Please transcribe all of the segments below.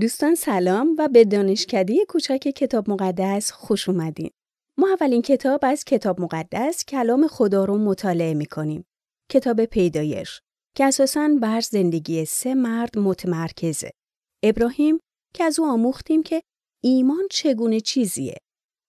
دوستان سلام و به دانشکده کوچک کتاب مقدس خوش اومدین. ما اولین کتاب از کتاب مقدس کلام خدا رو مطالعه می‌کنیم. کتاب پیدایش که اساساً بر زندگی سه مرد متمرکزه. ابراهیم که از او آموختیم که ایمان چگونه چیزیه.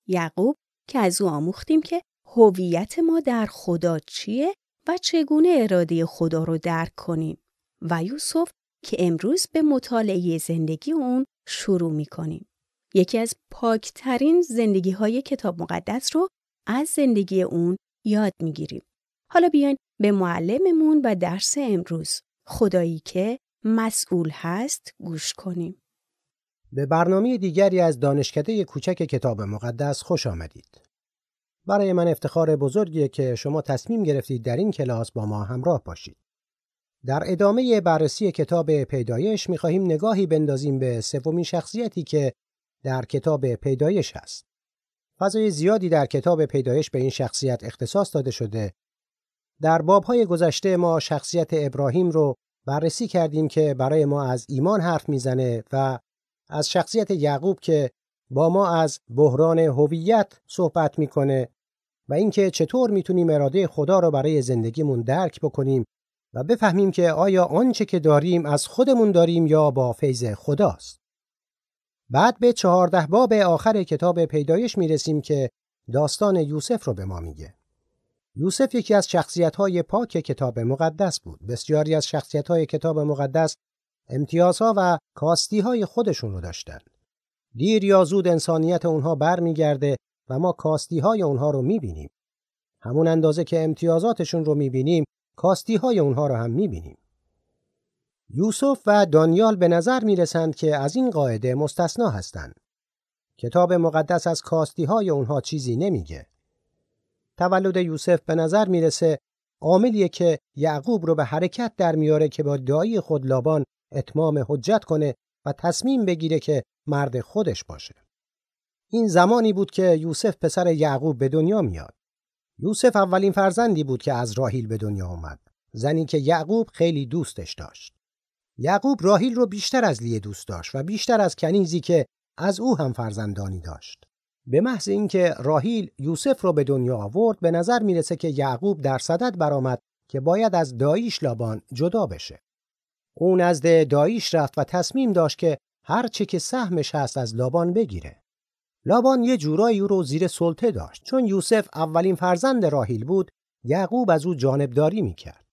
یعقوب که از او آموختیم که هویت ما در خدا چیه و چگونه اراده خدا رو درک کنیم. و یوسف که امروز به مطالعه زندگی اون شروع می کنیم. یکی از پاکترین زندگی های کتاب مقدس رو از زندگی اون یاد می گیریم. حالا بیاین به معلممون و درس امروز خدایی که مسئول هست گوش کنیم. به برنامه دیگری از دانشکده کوچک کتاب مقدس خوش آمدید. برای من افتخار بزرگیه که شما تصمیم گرفتید در این کلاس با ما همراه باشید. در ادامه بررسی کتاب پیدایش می‌خواهیم نگاهی بندازیم به سومین شخصیتی که در کتاب پیدایش هست. فضای زیادی در کتاب پیدایش به این شخصیت اختصاص داده شده. در بابهای گذشته ما شخصیت ابراهیم رو بررسی کردیم که برای ما از ایمان حرف می‌زنه و از شخصیت یعقوب که با ما از بحران هویت صحبت می‌کنه و اینکه چطور می‌تونیم اراده خدا رو برای زندگیمون درک بکنیم و بفهمیم که آیا آنچه که داریم از خودمون داریم یا با فیض خداست. بعد به چهارده باب آخر کتاب پیدایش می‌رسیم که داستان یوسف رو به ما میگه. یوسف یکی از شخصیت‌های پاک کتاب مقدس بود. بسیاری از شخصیت‌های کتاب مقدس امتیازها و کاستی‌های خودشون رو داشتند. دیر یا زود انسانیت اونها برمیگرده و ما کاستی‌های اونها رو می‌بینیم. همون اندازه که امتیازاتشون رو می‌بینیم کاستی های اونها رو هم می‌بینیم. یوسف و دانیال به نظر می رسند که از این قاعده مستثنا هستند. کتاب مقدس از کاستی های اونها چیزی نمیگه. تولد یوسف به نظر می‌رسه عاملیه که یعقوب رو به حرکت در میاره که با دایی خود لابان اتمام حجت کنه و تصمیم بگیره که مرد خودش باشه. این زمانی بود که یوسف پسر یعقوب به دنیا میاد. یوسف اولین فرزندی بود که از راهیل به دنیا آمد. زنی که یعقوب خیلی دوستش داشت. یعقوب راهیل رو بیشتر از لیه دوست داشت و بیشتر از کنیزی که از او هم فرزندانی داشت. به محض اینکه راهیل یوسف رو به دنیا آورد به نظر می‌رسه که یعقوب در صدد برآمد که باید از داییش لابان جدا بشه. او نزد داییش رفت و تصمیم داشت که هر چه که سهمش هست از لابان بگیره. لابان یه جورایی او رو زیر سلطه داشت چون یوسف اولین فرزند راهیل بود یعقوب از او جانبداری می‌کرد.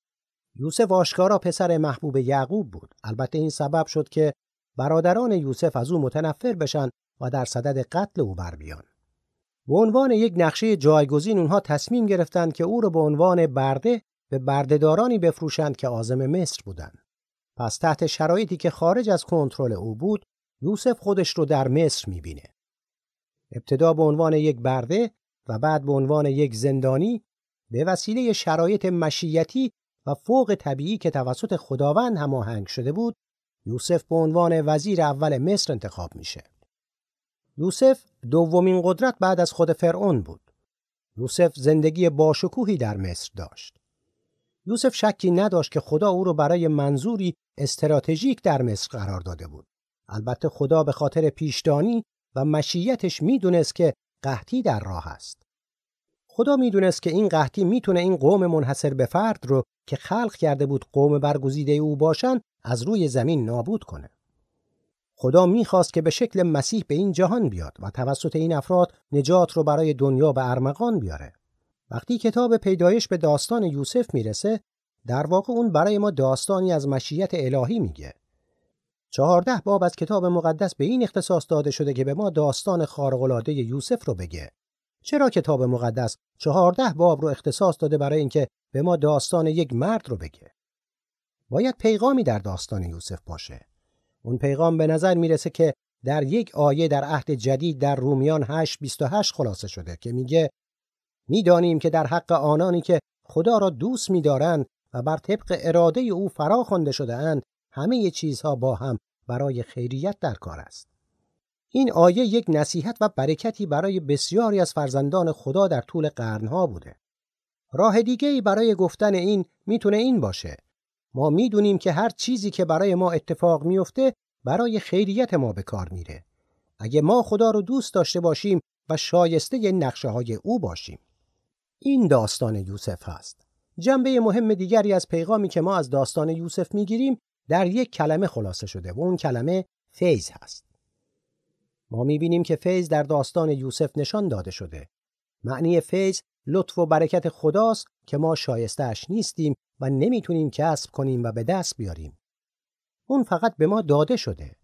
یوسف آشکارا پسر محبوب یعقوب بود. البته این سبب شد که برادران یوسف از او متنفر بشن و در صدد قتل او بر بیان. به عنوان یک نقشه جایگزین اونها تصمیم گرفتند که او را به عنوان برده به بردهدارانی بفروشند که عازم مصر بودند. پس تحت شرایطی که خارج از کنترل او بود یوسف خودش رو در مصر می‌بینه. ابتدا به عنوان یک برده و بعد به عنوان یک زندانی به وسیله شرایط مشیتی و فوق طبیعی که توسط خداوند هماهنگ شده بود یوسف به عنوان وزیر اول مصر انتخاب میشه. یوسف دومین قدرت بعد از خود فرعون بود. یوسف زندگی باشکوهی در مصر داشت. یوسف شکی نداشت که خدا او را برای منظوری استراتژیک در مصر قرار داده بود. البته خدا به خاطر پیشدانی و مشیتش می‌دونست که قحطی در راه است. خدا می‌دونست که این قحطی می‌تونه این قوم منحصر به فرد رو که خلق کرده بود قوم برگزیده او باشن از روی زمین نابود کنه. خدا می‌خواست که به شکل مسیح به این جهان بیاد و توسط این افراد نجات رو برای دنیا به ارمغان بیاره. وقتی کتاب پیدایش به داستان یوسف می‌رسه در واقع اون برای ما داستانی از مشیت الهی میگه چهارده باب از کتاب مقدس به این اختصاص داده شده که به ما داستان خارق‌العاده یوسف رو بگه. چرا کتاب مقدس چهارده باب رو اختصاص داده برای اینکه به ما داستان یک مرد رو بگه؟ باید پیغامی در داستان یوسف باشه. اون پیغام به نظر می‌رسه که در یک آیه در عهد جدید در رومیان 8:28 خلاصه شده که میگه می‌دانیم که در حق آنانی که خدا را دوست می‌دارند و بر طبق اراده او فرا خوانده شده اند همه چیزها با هم برای خیریت در کار است. این آیه یک نصیحت و برکتی برای بسیاری از فرزندان خدا در طول قرنها بوده. راه دیگه ای برای گفتن این می‌تونه این باشه. ما می‌دونیم که هر چیزی که برای ما اتفاق میفته برای خیریت ما به کار میره. اگه ما خدا رو دوست داشته باشیم و شایسته نقشه های او باشیم. این داستان یوسف هست. جنبه مهم دیگری از پیغامی که ما از داستان یوسف می‌گیریم در یک کلمه خلاصه شده و اون کلمه فیض هست. ما می‌بینیم که فیض در داستان یوسف نشان داده شده. معنی فیض لطف و برکت خداست که ما شایستهش نیستیم و نمی‌تونیم کسب کنیم و به دست بیاریم. اون فقط به ما داده شده.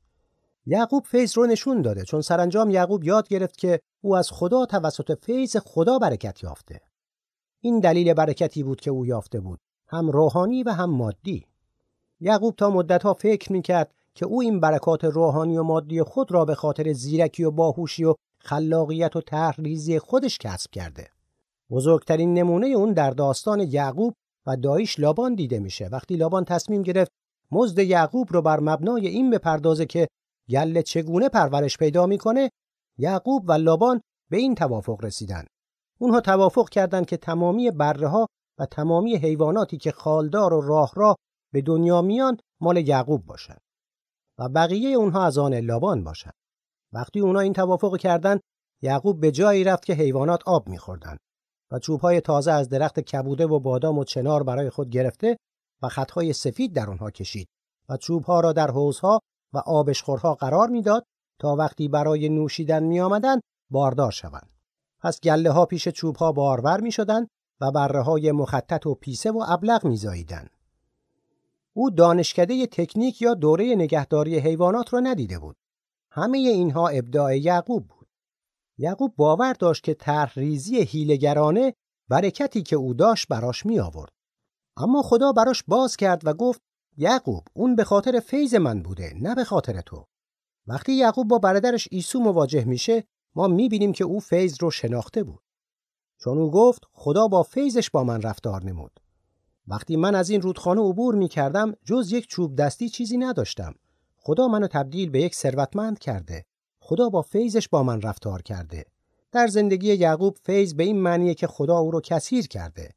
یعقوب فیض رو نشون داده چون سرانجام یعقوب یاد گرفت که او از خدا توسط فیض خدا برکت یافته. این دلیل برکتی بود که او یافته بود هم روحانی و هم مادی یعقوب تا مدتها فکر می‌کرد که او این برکات روحانی و مادی خود را به خاطر زیرکی و باهوشی و خلاقیت و تحریزی خودش کسب کرده. بزرگترین نمونه اون در داستان یعقوب و دایش لابان دیده میشه. وقتی لابان تصمیم گرفت مزد یعقوب رو بر مبنای این بپردازه که گله چگونه پرورش پیدا می‌کنه یعقوب و لابان به این توافق رسیدن. اونها توافق کردند که تمامی بره و تمامی حیواناتی که خالدار و راه راه به دنیا میان مال یعقوب باشند و بقیه اونها از آن لابان باشند. وقتی اونها این توافق کردند، یعقوب به جایی رفت که حیوانات آب میخوردن و چوبهای تازه از درخت کبوده و بادام و چنار برای خود گرفته و خطهای سفید در آنها کشید و چوبها را در حوزها و آبشخورها قرار می‌داد تا وقتی برای نوشیدن می باردار شوند. پس گله ها پیش چوب ها بارور می شدن و بره های مخطط و پیسه و ابلغ می زاییدن. او دانشکده تکنیک یا دوره نگهداری حیوانات را ندیده بود. همه اینها ابداع یعقوب بود. یعقوب باور داشت که طرحریزی هیلگرانه برکتی که او داشت براش می آورد. اما خدا براش باز کرد و گفت یعقوب اون به خاطر فیض من بوده نه به خاطر تو. وقتی یعقوب با برادرش عیسو مواجه میشه ما می‌بینیم که او فیض رو شناخته بود. چون او گفت خدا با فیضش با من رفتار نمود. وقتی من از این رودخانه عبور می کردم جز یک چوب دستی چیزی نداشتم. خدا منو تبدیل به یک ثروتمند کرده. خدا با فیضش با من رفتار کرده. در زندگی یعقوب فیض به این معنیه که خدا او رو کثیر کرده.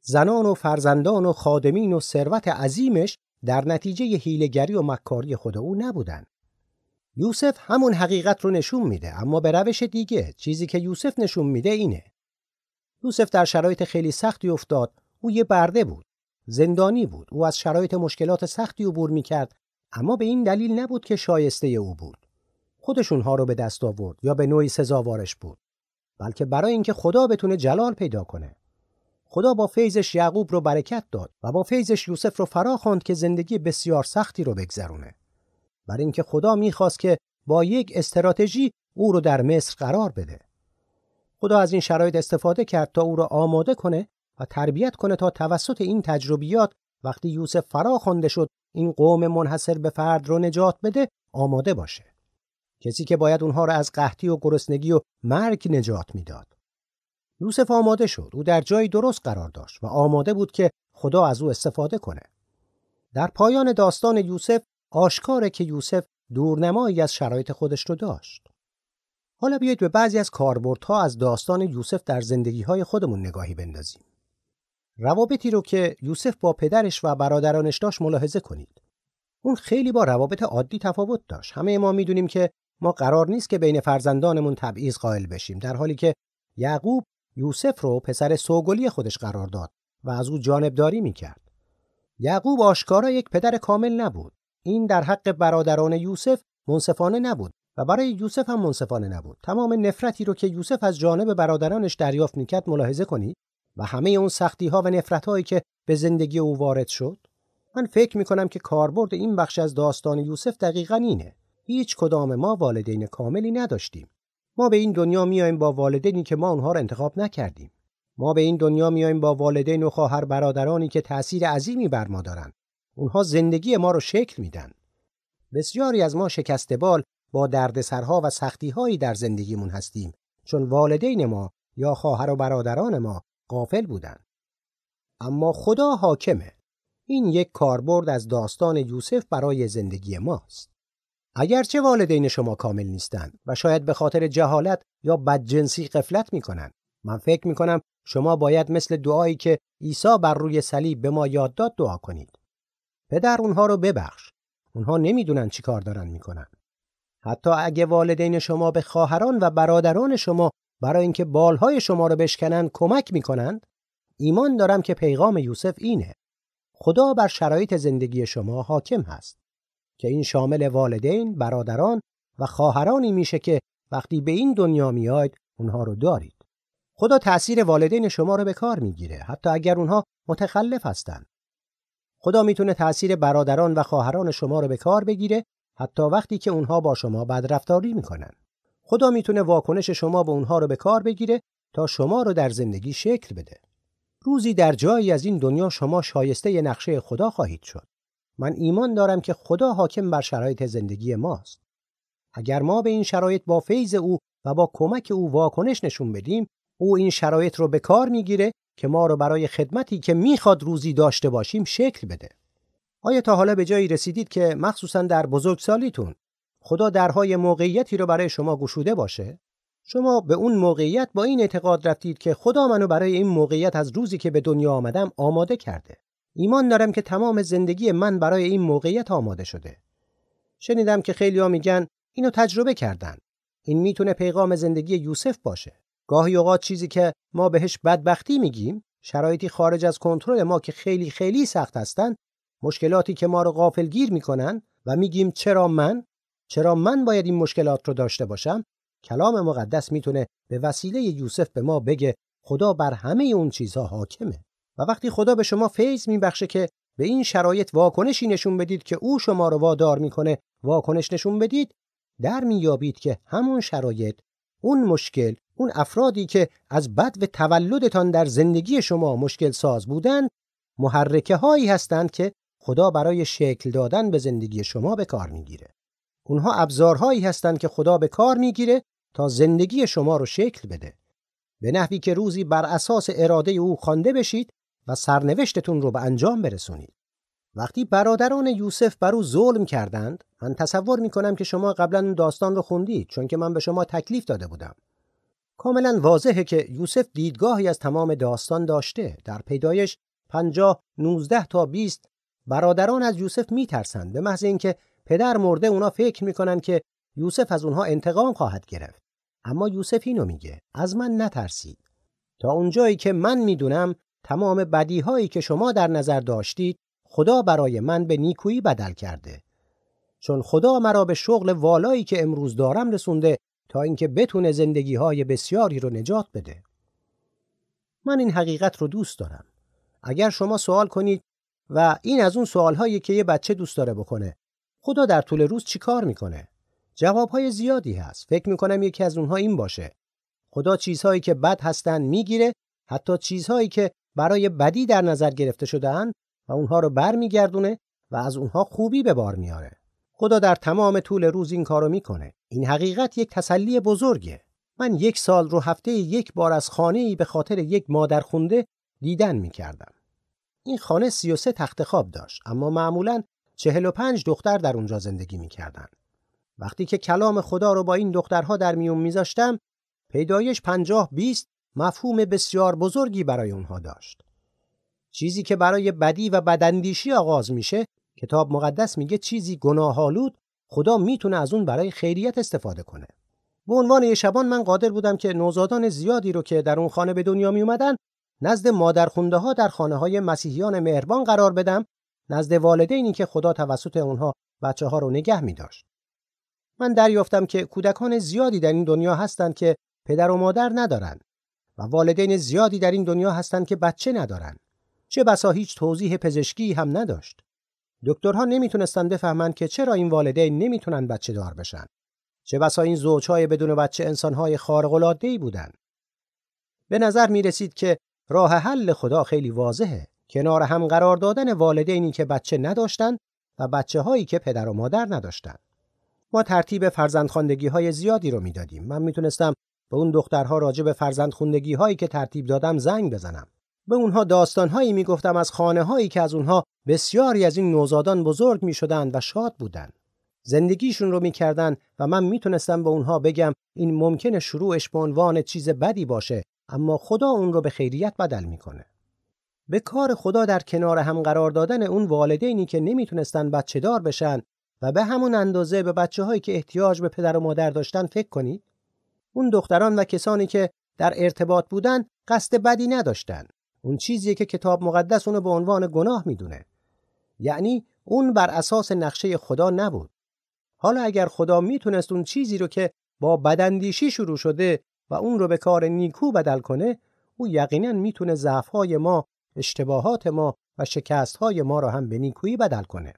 زنان و فرزندان و خادمین و ثروت عظیمش در نتیجه هیلگری و مکاری خدا او نبودن. یوسف همون حقیقت رو نشون میده اما به روش دیگه چیزی که یوسف نشون میده اینه یوسف در شرایط خیلی سختی افتاد او یه برده بود زندانی بود. او از شرایط مشکلات سختی عبور می‌کرد اما به این دلیل نبود که شایسته او بود. خودش اونها رو به دست آورد یا به نوعی سزاوارش بود بلکه برای اینکه خدا بتونه جلال پیدا کنه. خدا با فیضش یعقوب رو برکت داد و با فیضش یوسف رو فرا خواند که زندگی بسیار سختی رو بگذرونه. برای اینکه خدا می‌خواست که با یک استراتژی او رو در مصر قرار بده. خدا از این شرایط استفاده کرد تا او را آماده کنه و تربیت کنه تا توسط این تجربیات وقتی یوسف فرا خوانده شد این قوم منحصر به فرد رو نجات بده آماده باشه. کسی که باید اونها را از قحطی و گرسنگی و مرگ نجات می‌داد. یوسف آماده شد. او در جای درست قرار داشت و آماده بود که خدا از او استفاده کنه. در پایان داستان یوسف آشکاره که یوسف دورنمایی از شرایط خودش رو داشت. حالا بیایید به بعضی از کاربردها از داستان یوسف در زندگی های خودمون نگاهی بندازیم. روابطی رو که یوسف با پدرش و برادرانش داشت ملاحظه کنید. اون خیلی با روابط عادی تفاوت داشت. همه ما می‌دونیم که ما قرار نیست که بین فرزندانمون تبعیض قائل بشیم در حالی که یعقوب یوسف رو پسر سوگلی خودش قرار داد و از او جانبداری می‌کرد. یعقوب آشکارا یک پدر کامل نبود. این در حق برادران یوسف منصفانه نبود و برای یوسف هم منصفانه نبود تمام نفرتی رو که یوسف از جانب برادرانش دریافت می‌کرد ملاحظه کنید و همه اون سختی ها و نفرت هایی که به زندگی او وارد شد من فکر می‌کنم که کاربرد این بخش از داستان یوسف دقیقا اینه. هیچ کدام ما والدین کاملی نداشتیم. ما به این دنیا میایم با والدینی که ما اونها رو انتخاب نکردیم. ما به این دنیا میایم با والدین و خواهر برادرانی که تأثیر عظیمی بر ما دارند اونها زندگی ما رو شکل میدن. بسیاری از ما شکسته بال با دردسرها و سختیهایی در زندگیمون هستیم. چون والدین ما یا خواهر و برادران ما غافل بودن. اما خدا حاکمه. این یک کاربرد از داستان یوسف برای زندگی ماست. اگرچه والدین شما کامل نیستند و شاید به خاطر جهالت یا بدجنسی قفلت می‌کنن من فکر می‌کنم شما باید مثل دعایی که عیسی بر روی صلیب به ما یاد داد دعا کنید پدر اونها رو ببخش. اونها نمی‌دونن چی کار دارن می‌کنن. حتی اگه والدین شما به خواهران و برادران شما برای اینکه بالهای شما رو بشکنن کمک می‌کنند ایمان دارم که پیغام یوسف اینه خدا بر شرایط زندگی شما حاکم هست که این شامل والدین، برادران و خواهرانی میشه که وقتی به این دنیا میاید اونها رو دارید. خدا تأثیر والدین شما رو به کار می‌گیره حتی اگر اونها متخلف هستند. خدا می‌تونه تأثیر برادران و خواهران شما رو به کار بگیره حتی وقتی که اونها با شما بدرفتاری می‌کنن. خدا می‌تونه واکنش شما به اونها رو به کار بگیره تا شما رو در زندگی شکل بده. روزی در جایی از این دنیا شما شایسته نقشه خدا خواهید شد. من ایمان دارم که خدا حاکم بر شرایط زندگی ماست. اگر ما به این شرایط با فیض او و با کمک او واکنش نشون بدیم، او این شرایط رو به کار می‌گیره که ما رو برای خدمتی که می‌خواد روزی داشته باشیم شکل بده. آیا تا حالا به جایی رسیدید که مخصوصا در بزرگسالیتون خدا درهای موقعیتی رو برای شما گشوده باشه؟ شما به اون موقعیت با این اعتقاد رفتید که خدا منو برای این موقعیت از روزی که به دنیا آمدم آماده کرده. ایمان دارم که تمام زندگی من برای این موقعیت آماده شده. شنیدم که خیلی‌ها میگن اینو تجربه کردن. این می‌تونه پیغام زندگی یوسف باشه. گاهی اوقات چیزی که ما بهش بدبختی میگیم، شرایطی خارج از کنترل ما که خیلی خیلی سخت هستن، مشکلاتی که ما رو غافلگیر می‌کنن و میگیم چرا من؟ چرا من باید این مشکلات رو داشته باشم؟ کلام مقدس می‌تونه به وسیله یوسف به ما بگه خدا بر همه اون چیزها حاکمه. و وقتی خدا به شما فیض میبخشه که به این شرایط واکنشی نشون بدید که او شما رو وادار می‌کنه واکنش نشون بدید در میابید که همون شرایط اون مشکل اون افرادی که از بد و تولدتان در زندگی شما مشکل ساز بودن محرکه هایی هستند که خدا برای شکل دادن به زندگی شما به کار می‌گیره اونها ابزارهایی هستند که خدا به کار می‌گیره تا زندگی شما رو شکل بده به نحوی که روزی بر اساس اراده او خوانده بشید و سرنوشتتون رو به انجام برسونید. وقتی برادران یوسف بر او ظلم کردند، من تصور می کنم که شما قبلا اون داستان رو خوندید چون که من به شما تکلیف داده بودم. کاملا واضحه که یوسف دیدگاهی از تمام داستان داشته. در پیدایش 50 19 تا 20 برادران از یوسف میترسند به محض اینکه پدر مرده اونا فکر می‌کنن که یوسف از اونها انتقام خواهد گرفت. اما یوسف اینو میگه از من نترسید. تا اونجایی که من می‌دونم تمام بدیهایی که شما در نظر داشتید خدا برای من به نیکویی بدل کرده چون خدا مرا به شغل والایی که امروز دارم رسونده تا اینکه بتونه زندگی های بسیاری رو نجات بده من این حقیقت رو دوست دارم اگر شما سوال کنید و این از اون سوال هایی که یه بچه دوست داره بکنه خدا در طول روز چی کار می‌کنه جواب های زیادی هست فکر می‌کنم یکی از اونها این باشه خدا چیزهایی که بد هستن می‌گیره حتی چیزهایی که برای بدی در نظر گرفته شدهاند و اونها رو برمیگردونه و از اونها خوبی به بار میاره. خدا در تمام طول روز این کارو می‌کنه. این حقیقت یک تسلی بزرگه. من یک سال رو هفته یک بار از خانه ای به خاطر یک مادر خونده دیدن می‌کردم. این خانه 33 تخت خواب داشت اما معمولا 45 دختر در اونجا زندگی می‌کردن. وقتی که کلام خدا رو با این دخترها در میون میذاشتم پیدایش 50 20 مفهوم بسیار بزرگی برای اونها داشت. چیزی که برای بدی و بداندیشی آغاز میشه کتاب مقدس میگه چیزی گناهالود خدا می‌تونه از اون برای خیریت استفاده کنه. به عنوان یه شبان من قادر بودم که نوزادان زیادی رو که در اون خانه به دنیا می اومدن نزد مادرخونده ها در خانه های مسیحیان مهربان قرار بدم نزد والدینی که خدا توسط اونها بچه ها رو نگه می داشت. من دریافتم که کودکان زیادی در این دنیا هستند که پدر و مادر ندارند و والدین زیادی در این دنیا هستند که بچه ندارن. چه بسا هیچ توضیح پزشکی هم نداشت. دکترها نمی‌تونستن بفهمند که چرا این والدین نمی‌تونن بچه دار بشن. چه بسا این زوجهای بدون بچه انسانهای خارق العاده بودن. به نظر می رسید که راه حل خدا خیلی واضحه. کنار هم قرار دادن والدینی که بچه نداشتند و بچه هایی که پدر و مادر نداشتند. ما ترتیب فرزندخواندگی های زیادی رو می‌دادیم. من می‌تونستم به اون دخترها راجع به فرزند خوندگی هایی که ترتیب دادم زنگ بزنم. به اونها داستان هایی می گفتم از خانه هایی که از اونها بسیاری از این نوزادان بزرگ می شدن و شاد بودند. زندگیشون رو می‌کردن و من می‌تونستم به اونها بگم این ممکنه شروعش به عنوان چیز بدی باشه اما خدا اون رو به خیریت بدل می‌کنه. به کار خدا در کنار هم قرار دادن اون والدینی که نمی‌تونستن بچه دار بشن و به همون اندازه به بچه هایی که احتیاج به پدر و مادر داشتن فکر کنید؟ اون دختران و کسانی که در ارتباط بودن قصد بدی نداشتن. اون چیزیه که کتاب مقدس اونو به عنوان گناه می‌دونه. یعنی اون بر اساس نقشه خدا نبود. حالا اگر خدا می‌تونست اون چیزی رو که با بدندیشی شروع شده و اون رو به کار نیکو بدل کنه او یقینا می‌تونه ضعف‌های ما اشتباهات ما و شکست‌های ما رو هم به نیکویی بدل کنه.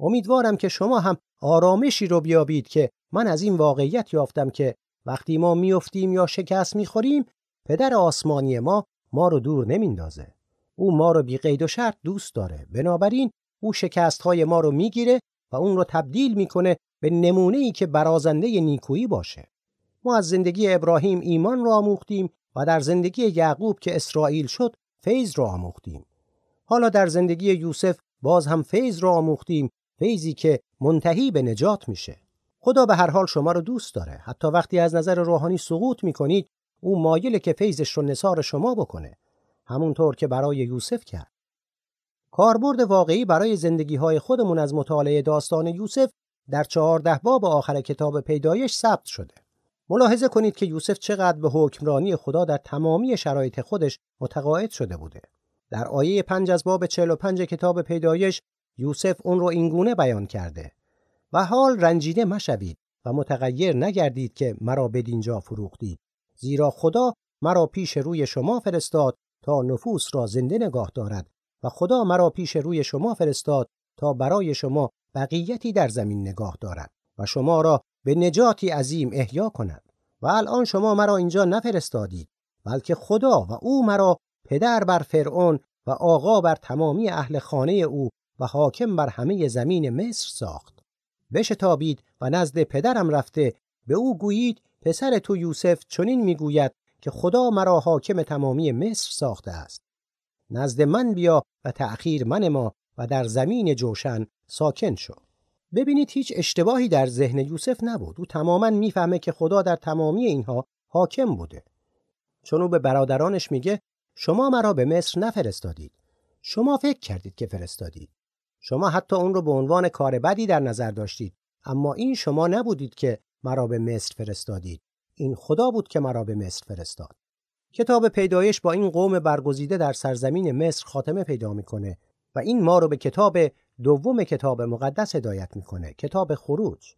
امیدوارم که شما هم آرامشی رو بیابید که من از این واقعیت یافتم که وقتی ما میافتیم یا شکست می‌خوریم پدر آسمانی ما ما رو دور نمیندازه. او ما رو بی قید و شرط دوست داره. بنابراین او شکست های ما رو می‌گیره و اون رو تبدیل می‌کنه به نمونه ای که برازنده نیکویی باشه. ما از زندگی ابراهیم ایمان را آموختیم و در زندگی یعقوب که اسرائیل شد فیض را آموختیم. حالا در زندگی یوسف باز هم فیض را آموختیم فیضی که منتهی به نجات میشه. خدا به هر حال شما رو دوست داره. حتی وقتی از نظر روحانی سقوط می‌کنید او مایل که فیضش رو نصار شما بکنه. همونطور که برای یوسف کرد. کاربرد واقعی برای زندگی های خودمون از مطالعه داستان یوسف در چهارده باب آخر کتاب پیدایش ثبت شده. ملاحظه کنید که یوسف چقدر به حکمرانی خدا در تمامی شرایط خودش متقاعد شده بوده. در آیه پنج از باب 45 کتاب پیدایش یوسف اون رو اینگونه بیان کرده. و حال رنجیده مشوید و متغیر نگردید که مرا بدینجا فروختید. زیرا خدا مرا پیش روی شما فرستاد تا نفوس را زنده نگاه دارد و خدا مرا پیش روی شما فرستاد تا برای شما بقیتی در زمین نگاه دارد و شما را به نجاتی عظیم احیا کند و الان شما مرا اینجا نفرستادید بلکه خدا و او مرا پدر بر فرعون و آقا بر تمامی اهل خانه او و حاکم بر همه زمین مصر ساخت. بشتابید و نزد پدرم رفته به او گویید پسر تو یوسف چنین می‌گوید که خدا مرا حاکم تمامی مصر ساخته است. نزد من بیا و تأخیر من ما و در زمین جوشن ساکن شو. ببینید هیچ اشتباهی در ذهن یوسف نبود. او تماما می‌فهمه که خدا در تمامی اینها حاکم بوده. چون او به برادرانش میگه شما مرا به مصر نفرستادید. شما فکر کردید که فرستادید. شما حتی اون رو به عنوان کار بدی در نظر داشتید. اما این شما نبودید که مرا به مصر فرستادید. این خدا بود که مرا به مصر فرستاد. کتاب پیدایش با این قوم برگزیده در سرزمین مصر خاتمه پیدا می‌کنه و این ما رو به کتاب دوم کتاب مقدس هدایت می‌کنه کتاب خروج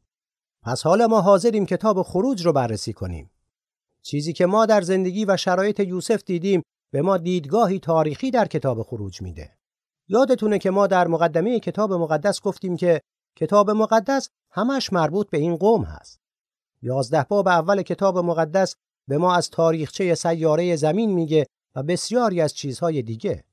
پس حالا ما حاضریم کتاب خروج رو بررسی کنیم چیزی که ما در زندگی و شرایط یوسف دیدیم به ما دیدگاهی تاریخی در کتاب خروج میده یادتونه که ما در مقدمه کتاب مقدس گفتیم که کتاب مقدس همش مربوط به این قوم هست. یازده باب اول کتاب مقدس به ما از تاریخچه سیاره زمین میگه و بسیاری از چیزهای دیگه.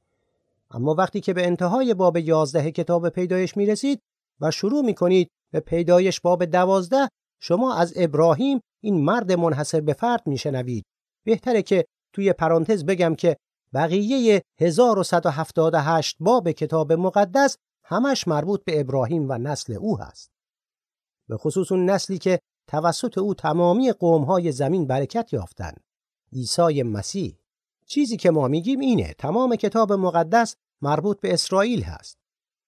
اما وقتی که به انتهای باب یازده کتاب پیدایش می‌رسید و شروع می‌کنید به پیدایش باب دوازده شما از ابراهیم این مرد منحصر به فرد میشنوید. بهتره که توی پرانتز بگم که بقیه 1178 باب کتاب مقدس همش مربوط به ابراهیم و نسل او هست. به خصوص اون نسلی که توسط او تمامی قومهای زمین برکت یافتند. عیسی مسیح چیزی که ما میگیم اینه تمام کتاب مقدس مربوط به اسرائیل هست.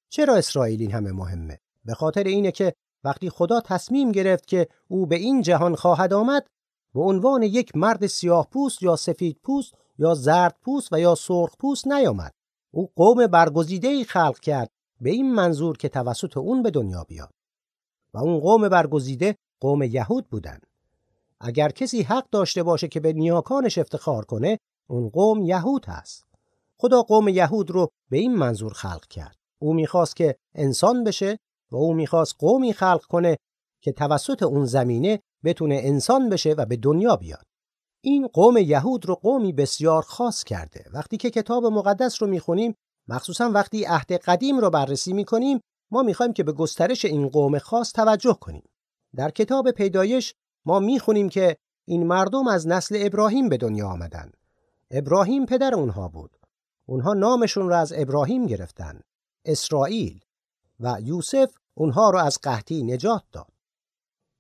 چرا اسرائیل این همه مهمه؟ به خاطر اینه که وقتی خدا تصمیم گرفت که او به این جهان خواهد آمد به عنوان یک مرد سیاه پوست یا سفید پوست یا زرد پوست و یا سرخ پوست نیامد. او قوم برگزیده ای خلق کرد به این منظور که توسط اون به دنیا بیاد. و اون قوم برگزیده قوم یهود بودند. اگر کسی حق داشته باشه که به نیاکانش افتخار کنه، اون قوم یهود هست. خدا قوم یهود رو به این منظور خلق کرد. او می‌خواست که انسان بشه و او می‌خواست قومی خلق کنه که توسط اون زمینه بتونه انسان بشه و به دنیا بیاد. این قوم یهود رو قومی بسیار خاص کرده. وقتی که کتاب مقدس رو می‌خونیم مخصوصا وقتی عهد قدیم رو بررسی می‌کنیم ما می‌خوایم که به گسترش این قوم خاص توجه کنیم. در کتاب پیدایش ما می‌خونیم که این مردم از نسل ابراهیم به دنیا آمدن. ابراهیم پدر اونها بود. اونها نامشون را از ابراهیم گرفتن. اسرائیل و یوسف اونها رو از قحطی نجات داد.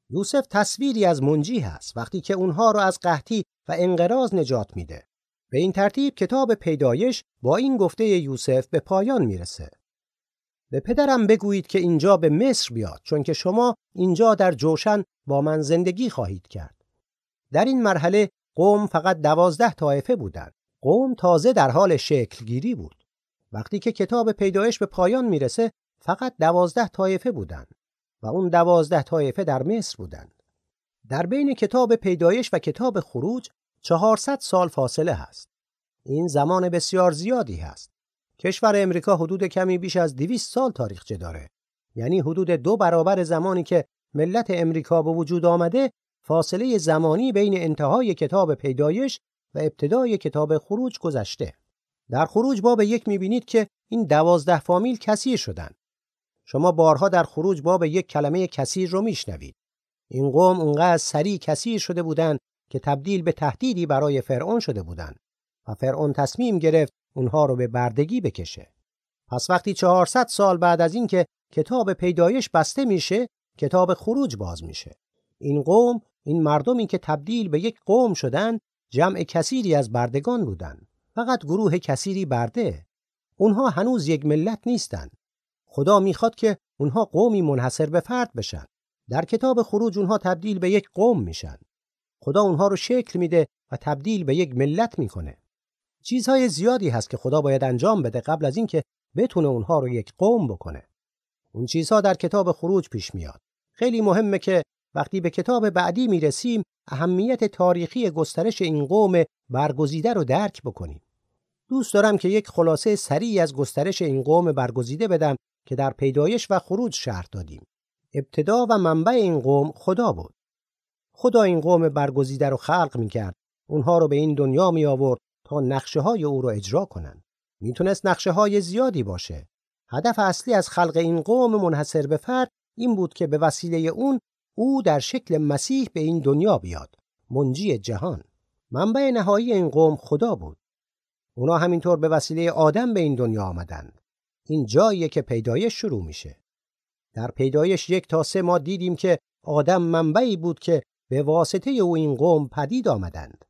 یوسف تصویری از منجی هست وقتی که اونها رو از قحطی و انقراض نجات میده. به این ترتیب کتاب پیدایش با این گفته یوسف به پایان می‌رسه. به پدرم بگویید که اینجا به مصر بیاد چون که شما اینجا در جوشن با من زندگی خواهید کرد. در این مرحله قوم فقط دوازده طایفه بودند. قوم تازه در حال شکلگیری بود. وقتی که کتاب پیدایش به پایان می‌رسه فقط دوازده طایفه بودند و اون دوازده طایفه در مصر بودند. در بین کتاب پیدایش و کتاب خروج 400 سال فاصله هست. این زمان بسیار زیادی هست. کشور امریکا حدود کمی بیش از 200 سال تاریخچه داره. یعنی حدود دو برابر زمانی که ملت امریکا به وجود آمده فاصله زمانی بین انتهای کتاب پیدایش و ابتدای کتاب خروج گذشته. در خروج باب یک می‌بینید که این دوازده فامیل کثیر شدن. شما بارها در خروج باب یک کلمه کثیر رو میشنوید. این قوم اونقدر سریع کثیر شده بودند که تبدیل به تهدیدی برای فرعون شده بودند و فرعون تصمیم گرفت اونها رو به بردگی بکشه. پس وقتی 400 سال بعد از اینکه کتاب پیدایش بسته میشه، کتاب خروج باز میشه. این قوم، این مردمی که تبدیل به یک قوم شدن، جمع کثیری از بردگان بودند. فقط گروه کثیری برده. اونها هنوز یک ملت نیستند. خدا می‌خواد که اونها قومی منحصر به فرد بشن. در کتاب خروج اونها تبدیل به یک قوم میشن. خدا اونها رو شکل میده و تبدیل به یک ملت می‌کنه. چیزهای زیادی هست که خدا باید انجام بده قبل از اینکه بتونه اونها رو یک قوم بکنه. اون چیزها در کتاب خروج پیش میاد. خیلی مهمه که وقتی به کتاب بعدی می‌رسیم اهمیت تاریخی گسترش این قوم برگزیده رو درک بکنیم. دوست دارم که یک خلاصه سریع از گسترش این قوم برگزیده بدم که در پیدایش و خروج شرح دادیم. ابتدا و منبع این قوم خدا بود. خدا این قوم برگزیده رو خلق می کرد. اونها رو به این دنیا می آورد تا نقشه های او رو اجرا کنند. می‌تونست نقشه های زیادی باشه. هدف اصلی از خلق این قوم منحصر به فرد این بود که به وسیله اون او در شکل مسیح به این دنیا بیاد. منجی جهان. منبع نهایی این قوم خدا بود. اونا همینطور به وسیله آدم به این دنیا آمدند. این جاییه که پیدایش شروع میشه. در پیدایش یک تا سه ما دیدیم که آدم منبعی بود که به واسطه او این قوم پدید آمدند.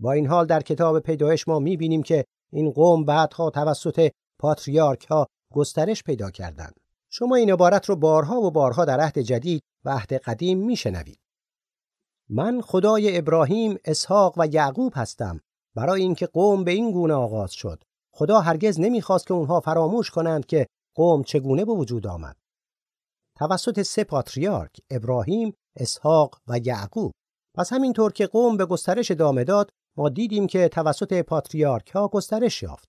با این حال در کتاب پیدایش ما می‌بینیم که این قوم بعدها توسط پاتریارک ها گسترش پیدا کردند. شما این عبارت رو بارها و بارها در عهد جدید و عهد قدیم میشنوید. من خدای ابراهیم، اسحاق و یعقوب هستم برای اینکه قوم به این گونه آغاز شد. خدا هرگز نمی‌خواست که اونها فراموش کنند که قوم چگونه به وجود آمد. توسط سه پاتریارک ابراهیم، اسحاق و یعقوب. پس همینطور که قوم به گسترش ادامه داد، ما دیدیم که توسط پاتریارک ها گسترش یافت.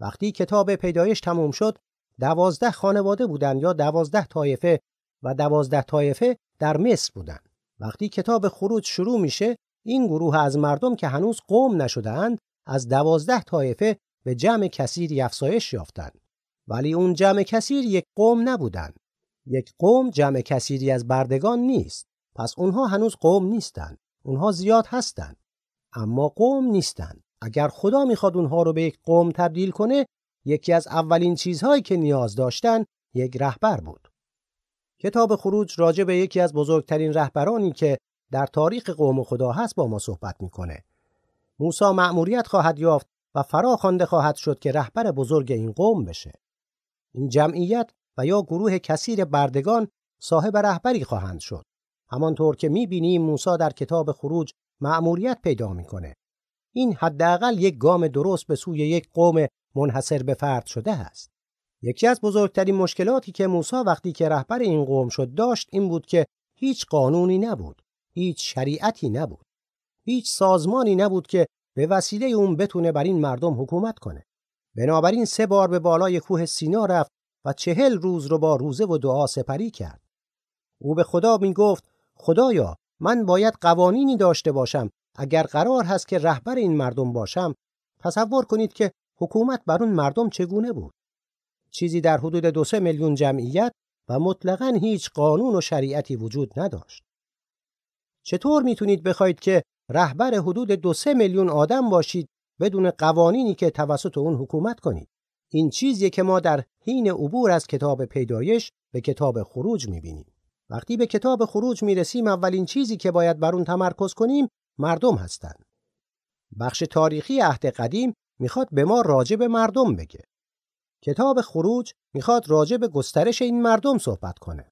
وقتی کتاب پیدایش تموم شد، دوازده خانواده بودند یا دوازده طایفه و دوازده طایفه در مصر بودند. وقتی کتاب خروج شروع میشه، این گروه از مردم که هنوز قوم نشدهاند از دوازده طایفه به جمع کثیری افزایش یافتند. ولی اون جمع کثیر یک قوم نبودند. یک قوم جمع کثیری از بردگان نیست. پس اونها هنوز قوم نیستند. اونها زیاد هستند. اما قوم نیستند. اگر خدا می‌خواد اونها رو به یک قوم تبدیل کنه، یکی از اولین چیزهایی که نیاز داشتن یک رهبر بود. کتاب خروج راجع به یکی از بزرگترین رهبرانی که در تاریخ قوم خدا هست با ما صحبت می‌کنه. موسی مأموریت خواهد یافت و فرا خوانده خواهد شد که رهبر بزرگ این قوم بشه. این جمعیت و یا گروه کثیر بردگان صاحب رهبری خواهند شد. همانطور که می‌بینیم موسی در کتاب خروج مأموریت پیدا می‌کنه. این حداقل یک گام درست به سوی یک قوم منحصر به فرد شده است. یکی از بزرگترین مشکلاتی که موسی وقتی که رهبر این قوم شد داشت این بود که هیچ قانونی نبود. هیچ شریعتی نبود. هیچ سازمانی نبود که به وسیله اون بتونه بر این مردم حکومت کنه. بنابراین سه بار به بالای کوه سینا رفت و چهل روز رو با روزه و دعا سپری کرد. او به خدا می گفت خدایا من باید قوانینی داشته باشم اگر قرار هست که رهبر این مردم باشم تصور کنید که حکومت بر اون مردم چگونه بود؟ چیزی در حدود دو سه میلیون جمعیت و مطلقا هیچ قانون و شریعتی وجود نداشت. چطور می‌تونید بخواید که رهبر حدود دو سه میلیون آدم باشید بدون قوانینی که توسط اون حکومت کنید؟ این چیزی که ما در حین عبور از کتاب پیدایش به کتاب خروج می‌بینیم. وقتی به کتاب خروج می‌رسیم اولین چیزی که باید بر اون تمرکز کنیم مردم هستند. بخش تاریخی عهد قدیم می‌خواد به ما راجع به مردم بگه کتاب خروج می‌خواد راجع به گسترش این مردم صحبت کنه.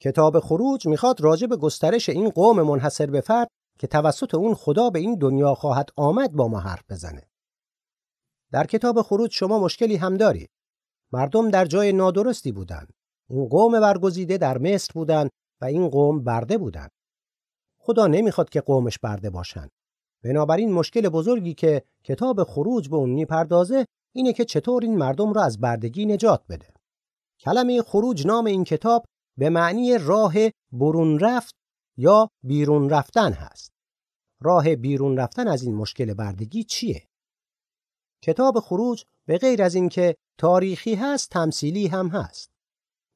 کتاب خروج می‌خواد راجع به گسترش این قوم منحصر به فرد که توسط اون خدا به این دنیا خواهد آمد با ما حرف بزنه. در کتاب خروج شما مشکلی هم دارید. مردم در جای نادرستی بودند. این قوم برگزیده در مصر بودند و این قوم برده بودند. خدا نمی‌خواد که قومش برده باشند. بنابراین مشکل بزرگی که کتاب خروج به اون می‌پردازه اینه که چطور این مردم را از بردگی نجات بده. کلمه خروج نام این کتاب به معنی راه برون رفت یا بیرون رفتن هست. راه بیرون رفتن از این مشکل بردگی چیه؟ کتاب خروج به غیر از اینکه تاریخی هست تمثیلی هم هست.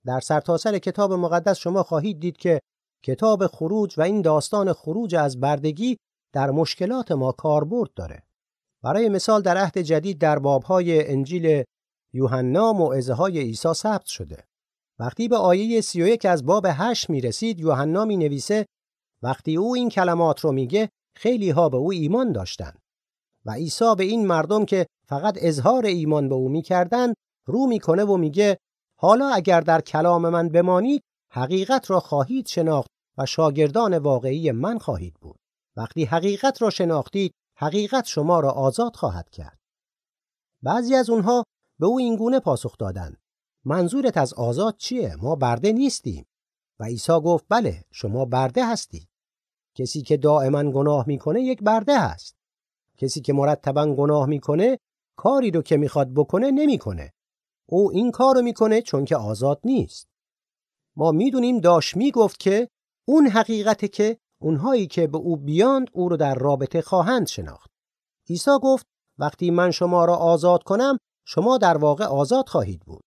در سرتاسر سر کتاب مقدس شما خواهید دید که کتاب خروج و این داستان خروج از بردگی در مشکلات ما کاربرد داره. برای مثال در عهد جدید در بابهای انجیل یوحنا موعظه های عیسی ثبت شده. وقتی به آیه 31 از باب 8 می رسید یوحنا می نویسه وقتی او این کلمات رو میگه خیلی ها به او ایمان داشتند و عیسی به این مردم که فقط اظهار ایمان به او می‌کردند رو می‌کنه و میگه حالا اگر در کلام من بمانید حقیقت را خواهید شناخت و شاگردان واقعی من خواهید بود وقتی حقیقت را شناختید حقیقت شما را آزاد خواهد کرد. بعضی از اونها به او اینگونه پاسخ دادند. منظورت از آزاد چیه؟ ما برده نیستیم. و عیسی گفت بله شما برده هستید. کسی که دائما گناه می‌کنه یک برده هست. کسی که مرتبا گناه می‌کنه کاری رو که می‌خواد بکنه نمی‌کنه. او این کار رو می‌کنه چون که آزاد نیست. ما می‌دونیم داش می‌گفت که اون حقیقته که اونهایی که به او بیاند او رو در رابطه خواهند شناخت عیسی گفت وقتی من شما را آزاد کنم شما در واقع آزاد خواهید بود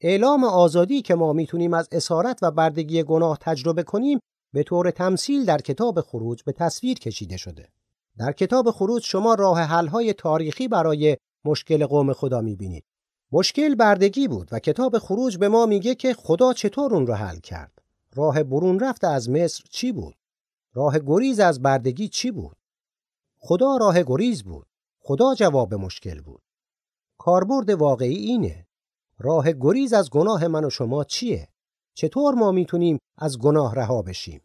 اعلام آزادی که ما می‌تونیم از اسارت و بردگی گناه تجربه کنیم به طور تمثیل در کتاب خروج به تصویر کشیده شده. در کتاب خروج شما راه حل‌های تاریخی برای مشکل قوم خدا می‌بینید. مشکل بردگی بود و کتاب خروج به ما میگه که خدا چطور اون رو حل کرد. راه برون رفت از مصر چی بود؟ راه گریز از بردگی چی بود؟ خدا راه گریز بود. خدا جواب مشکل بود. کاربرد واقعی اینه. راه گریز از گناه من و شما چیه؟ چطور ما می‌تونیم از گناه رها بشیم؟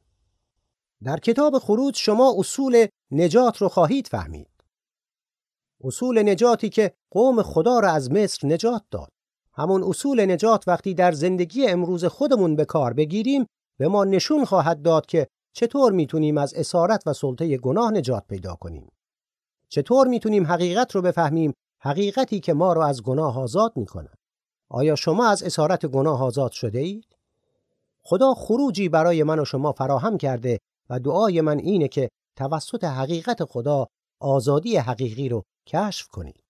در کتاب خروج شما اصول نجات رو خواهید فهمید. اصول نجاتی که قوم خدا را از مصر نجات داد. همون اصول نجات وقتی در زندگی امروز خودمون به کار بگیریم به ما نشون خواهد داد که چطور می‌تونیم از اسارت و سلطه گناه نجات پیدا کنیم. چطور می‌تونیم حقیقت رو بفهمیم حقیقتی که ما را از گناه آزاد می‌کنه. آیا شما از اسارت گناه آزاد شده اید؟ خدا خروجی برای من و شما فراهم کرده و دعای من اینه که توسط حقیقت خدا آزادی حقیقی رو کشف کنید.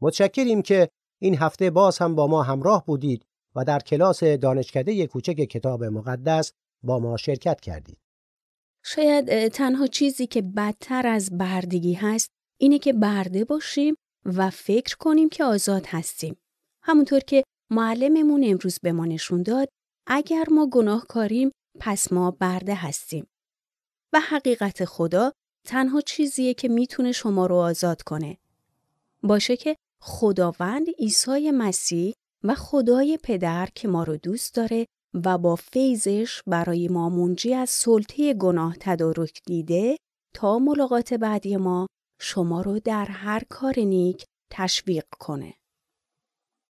متشکریم که این هفته باز هم با ما همراه بودید و در کلاس دانشکده کوچک کتاب مقدس با ما شرکت کردید. شاید تنها چیزی که بدتر از بردگی هست اینه که برده باشیم و فکر کنیم که آزاد هستیم. همونطور که معلممون امروز به ما نشون داد اگر ما گناه کاریم پس ما برده هستیم. و حقیقت خدا تنها چیزیه که می‌تونه شما رو آزاد کنه. باشه که خداوند عیسی مسیح و خدای پدر که ما رو دوست داره و با فیضش برای ما منجی از سلطه گناه تدارک دیده تا ملاقات بعدی ما شما رو در هر کار نیک تشویق کنه.